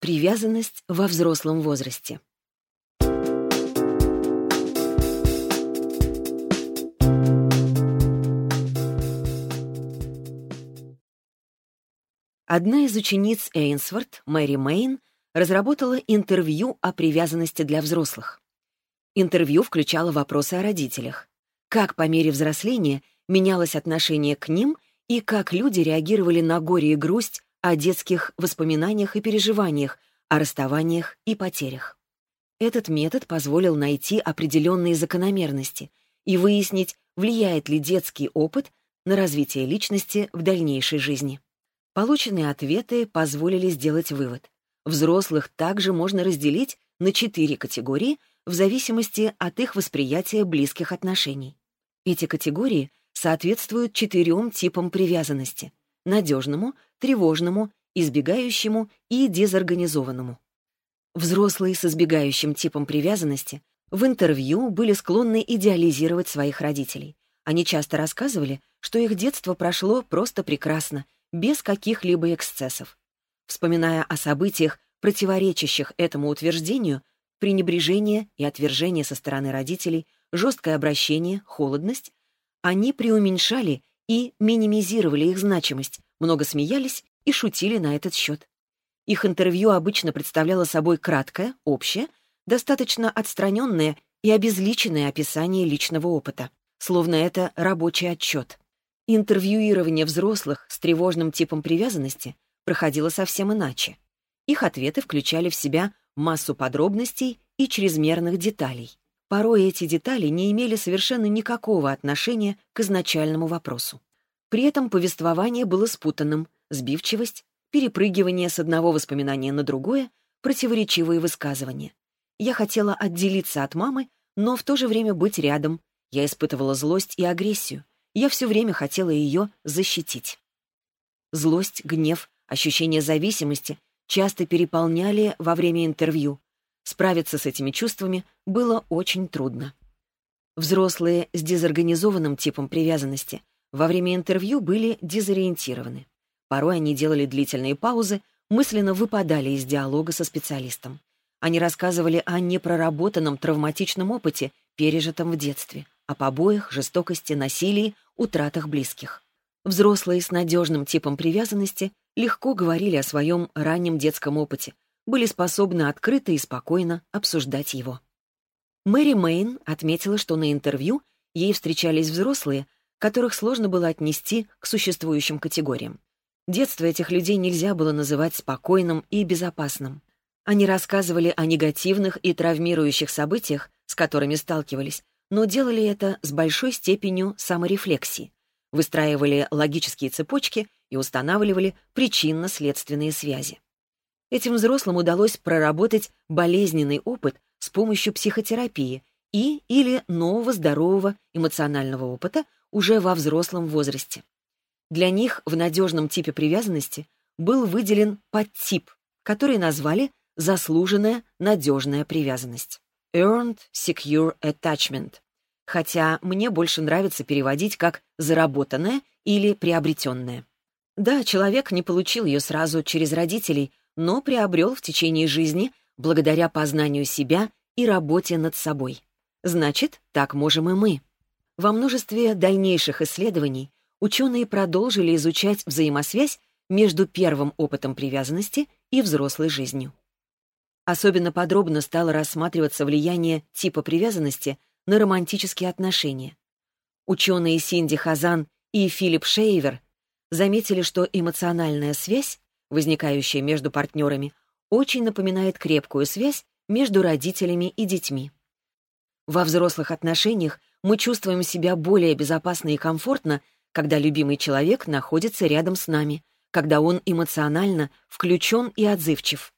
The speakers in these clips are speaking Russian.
Привязанность во взрослом возрасте. Одна из учениц Эйнсворт, Мэри Мэйн, разработала интервью о привязанности для взрослых. Интервью включало вопросы о родителях. Как по мере взросления менялось отношение к ним и как люди реагировали на горе и грусть о детских воспоминаниях и переживаниях, о расставаниях и потерях. Этот метод позволил найти определенные закономерности и выяснить, влияет ли детский опыт на развитие личности в дальнейшей жизни. Полученные ответы позволили сделать вывод. Взрослых также можно разделить на четыре категории в зависимости от их восприятия близких отношений. Эти категории соответствуют четырем типам привязанности — надежному, тревожному, избегающему и дезорганизованному. Взрослые с избегающим типом привязанности в интервью были склонны идеализировать своих родителей. Они часто рассказывали, что их детство прошло просто прекрасно, без каких-либо эксцессов. Вспоминая о событиях, противоречащих этому утверждению, пренебрежение и отвержение со стороны родителей, жесткое обращение, холодность, они преуменьшали и минимизировали их значимость, много смеялись и шутили на этот счет. Их интервью обычно представляло собой краткое, общее, достаточно отстраненное и обезличенное описание личного опыта, словно это рабочий отчет. Интервьюирование взрослых с тревожным типом привязанности проходило совсем иначе. Их ответы включали в себя массу подробностей и чрезмерных деталей. Порой эти детали не имели совершенно никакого отношения к изначальному вопросу. При этом повествование было спутанным, сбивчивость, перепрыгивание с одного воспоминания на другое, противоречивые высказывания. Я хотела отделиться от мамы, но в то же время быть рядом. Я испытывала злость и агрессию. Я все время хотела ее защитить. Злость, гнев, ощущение зависимости часто переполняли во время интервью. Справиться с этими чувствами было очень трудно. Взрослые с дезорганизованным типом привязанности во время интервью были дезориентированы. Порой они делали длительные паузы, мысленно выпадали из диалога со специалистом. Они рассказывали о непроработанном травматичном опыте, пережитом в детстве, о побоях, жестокости, насилии, утратах близких. Взрослые с надежным типом привязанности легко говорили о своем раннем детском опыте, были способны открыто и спокойно обсуждать его. Мэри Мэйн отметила, что на интервью ей встречались взрослые, которых сложно было отнести к существующим категориям. Детство этих людей нельзя было называть спокойным и безопасным. Они рассказывали о негативных и травмирующих событиях, с которыми сталкивались, но делали это с большой степенью саморефлексии, выстраивали логические цепочки и устанавливали причинно-следственные связи. Этим взрослым удалось проработать болезненный опыт с помощью психотерапии и или нового здорового эмоционального опыта уже во взрослом возрасте. Для них в надежном типе привязанности был выделен подтип, который назвали «заслуженная надежная привязанность» — Earned Secure Attachment, хотя мне больше нравится переводить как «заработанная» или «приобретенная». Да, человек не получил ее сразу через родителей, но приобрел в течение жизни благодаря познанию себя и работе над собой. Значит, так можем и мы. Во множестве дальнейших исследований ученые продолжили изучать взаимосвязь между первым опытом привязанности и взрослой жизнью. Особенно подробно стало рассматриваться влияние типа привязанности на романтические отношения. Ученые Синди Хазан и Филипп Шейвер заметили, что эмоциональная связь, возникающая между партнерами, очень напоминает крепкую связь между родителями и детьми. Во взрослых отношениях мы чувствуем себя более безопасно и комфортно, когда любимый человек находится рядом с нами, когда он эмоционально включен и отзывчив.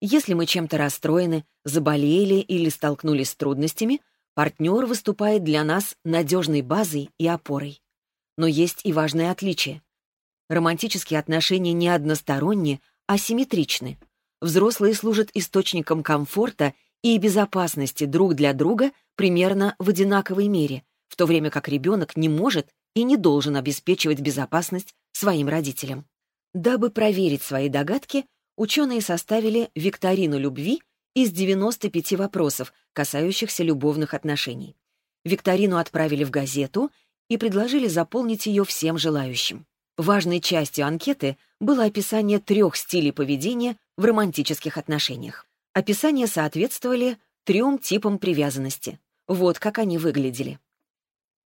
Если мы чем-то расстроены, заболели или столкнулись с трудностями, партнер выступает для нас надежной базой и опорой. Но есть и важное отличие. Романтические отношения не односторонние, а симметричны. Взрослые служат источником комфорта и безопасности друг для друга примерно в одинаковой мере, в то время как ребенок не может и не должен обеспечивать безопасность своим родителям. Дабы проверить свои догадки, ученые составили викторину любви из 95 вопросов, касающихся любовных отношений. Викторину отправили в газету и предложили заполнить ее всем желающим. Важной частью анкеты было описание трех стилей поведения в романтических отношениях. Описания соответствовали трем типам привязанности. Вот как они выглядели.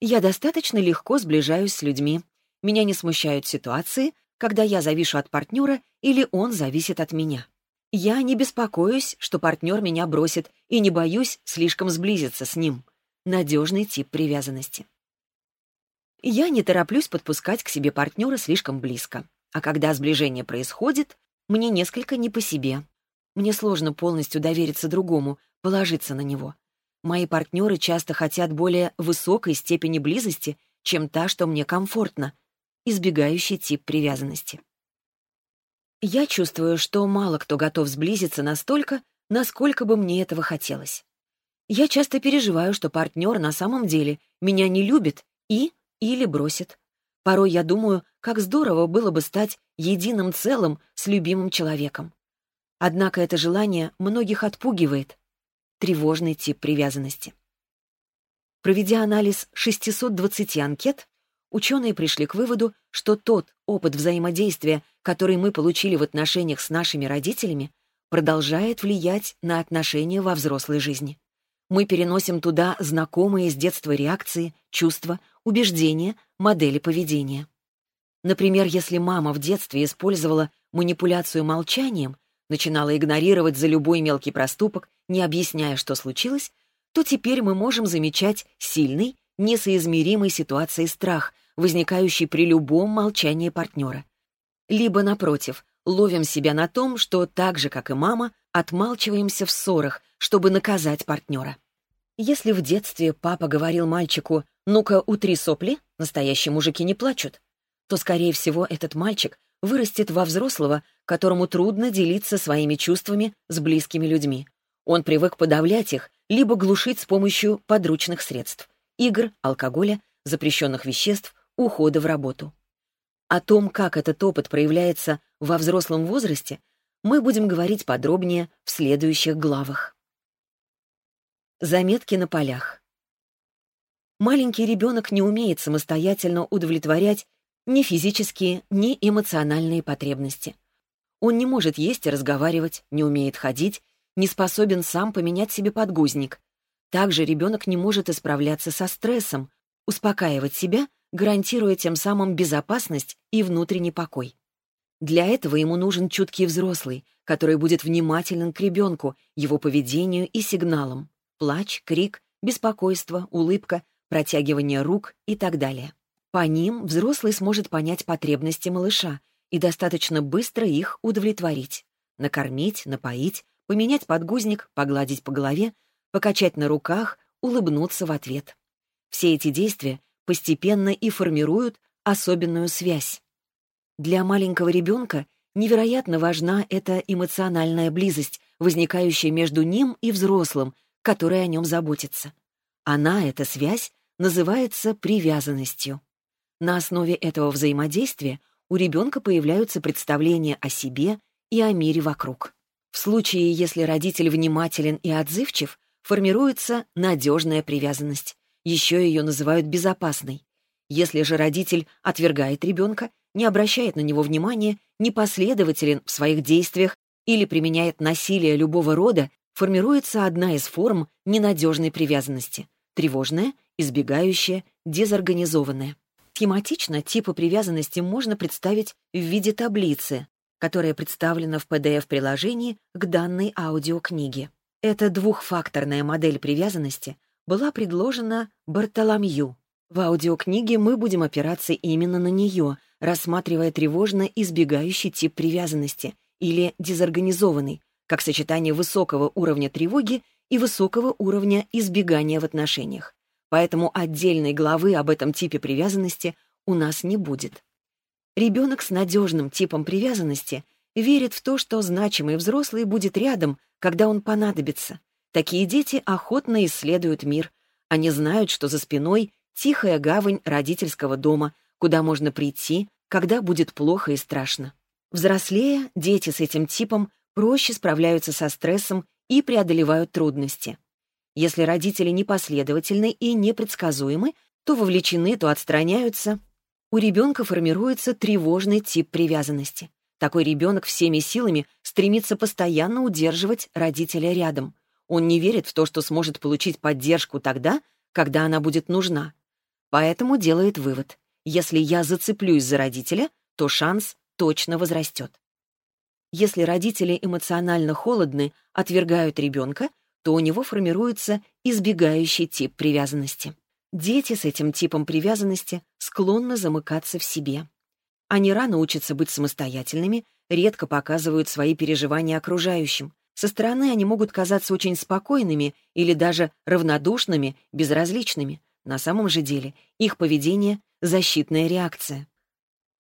Я достаточно легко сближаюсь с людьми. Меня не смущают ситуации, когда я завишу от партнера или он зависит от меня. Я не беспокоюсь, что партнер меня бросит, и не боюсь слишком сблизиться с ним. Надежный тип привязанности. Я не тороплюсь подпускать к себе партнера слишком близко. А когда сближение происходит, мне несколько не по себе. Мне сложно полностью довериться другому, положиться на него. Мои партнеры часто хотят более высокой степени близости, чем та, что мне комфортно, избегающий тип привязанности. Я чувствую, что мало кто готов сблизиться настолько, насколько бы мне этого хотелось. Я часто переживаю, что партнер на самом деле меня не любит и или бросит. Порой я думаю, как здорово было бы стать единым целым с любимым человеком. Однако это желание многих отпугивает. Тревожный тип привязанности. Проведя анализ 620 анкет, ученые пришли к выводу, что тот опыт взаимодействия, который мы получили в отношениях с нашими родителями, продолжает влиять на отношения во взрослой жизни. Мы переносим туда знакомые с детства реакции, чувства, убеждения, модели поведения. Например, если мама в детстве использовала манипуляцию молчанием, начинала игнорировать за любой мелкий проступок, не объясняя, что случилось, то теперь мы можем замечать сильный, несоизмеримый ситуацией страх, возникающий при любом молчании партнера. Либо, напротив, ловим себя на том, что так же, как и мама, отмалчиваемся в ссорах, чтобы наказать партнера. Если в детстве папа говорил мальчику «ну-ка, утри сопли», настоящие мужики не плачут, то, скорее всего, этот мальчик вырастет во взрослого, которому трудно делиться своими чувствами с близкими людьми. Он привык подавлять их, либо глушить с помощью подручных средств — игр, алкоголя, запрещенных веществ, ухода в работу. О том, как этот опыт проявляется во взрослом возрасте, мы будем говорить подробнее в следующих главах. Заметки на полях. Маленький ребенок не умеет самостоятельно удовлетворять ни физические, ни эмоциональные потребности. Он не может есть и разговаривать, не умеет ходить, не способен сам поменять себе подгузник. Также ребенок не может исправляться со стрессом, успокаивать себя, гарантируя тем самым безопасность и внутренний покой. Для этого ему нужен чуткий взрослый, который будет внимателен к ребенку, его поведению и сигналам. Плач, крик, беспокойство, улыбка, протягивание рук и так далее. По ним взрослый сможет понять потребности малыша и достаточно быстро их удовлетворить. Накормить, напоить, поменять подгузник, погладить по голове, покачать на руках, улыбнуться в ответ. Все эти действия постепенно и формируют особенную связь. Для маленького ребенка невероятно важна эта эмоциональная близость, возникающая между ним и взрослым, который о нем заботится. Она, эта связь, называется привязанностью. На основе этого взаимодействия у ребенка появляются представления о себе и о мире вокруг. В случае, если родитель внимателен и отзывчив, формируется надежная привязанность. Еще ее называют безопасной. Если же родитель отвергает ребенка не обращает на него внимания, непоследователен в своих действиях или применяет насилие любого рода, формируется одна из форм ненадежной привязанности — тревожная, избегающая, дезорганизованная. Схематично типы привязанности можно представить в виде таблицы, которая представлена в PDF-приложении к данной аудиокниге. Эта двухфакторная модель привязанности была предложена Бартоломью. В аудиокниге мы будем опираться именно на нее — рассматривая тревожно избегающий тип привязанности или дезорганизованный, как сочетание высокого уровня тревоги и высокого уровня избегания в отношениях. Поэтому отдельной главы об этом типе привязанности у нас не будет. Ребенок с надежным типом привязанности верит в то, что значимый взрослый будет рядом, когда он понадобится. Такие дети охотно исследуют мир. Они знают, что за спиной тихая гавань родительского дома, куда можно прийти, когда будет плохо и страшно. Взрослея, дети с этим типом проще справляются со стрессом и преодолевают трудности. Если родители непоследовательны и непредсказуемы, то вовлечены, то отстраняются. У ребенка формируется тревожный тип привязанности. Такой ребенок всеми силами стремится постоянно удерживать родителя рядом. Он не верит в то, что сможет получить поддержку тогда, когда она будет нужна. Поэтому делает вывод. Если я зацеплюсь за родителя, то шанс точно возрастет. Если родители эмоционально холодны, отвергают ребенка, то у него формируется избегающий тип привязанности. Дети с этим типом привязанности склонны замыкаться в себе. Они рано учатся быть самостоятельными, редко показывают свои переживания окружающим. Со стороны они могут казаться очень спокойными или даже равнодушными, безразличными. На самом же деле их поведение — защитная реакция.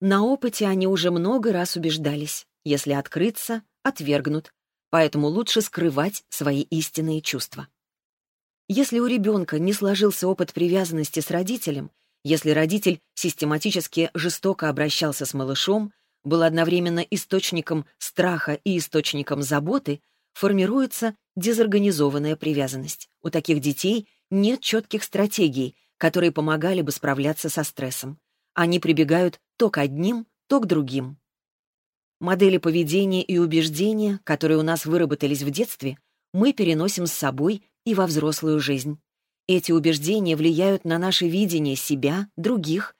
На опыте они уже много раз убеждались. Если открыться, отвергнут. Поэтому лучше скрывать свои истинные чувства. Если у ребенка не сложился опыт привязанности с родителем, если родитель систематически жестоко обращался с малышом, был одновременно источником страха и источником заботы, формируется дезорганизованная привязанность. У таких детей нет четких стратегий, которые помогали бы справляться со стрессом. Они прибегают то к одним, то к другим. Модели поведения и убеждения, которые у нас выработались в детстве, мы переносим с собой и во взрослую жизнь. Эти убеждения влияют на наше видение себя, других,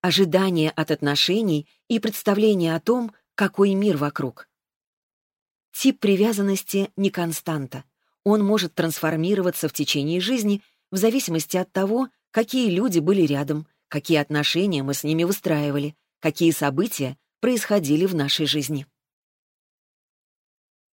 ожидания от отношений и представление о том, какой мир вокруг. Тип привязанности не константа. Он может трансформироваться в течение жизни в зависимости от того, какие люди были рядом, какие отношения мы с ними выстраивали, какие события происходили в нашей жизни.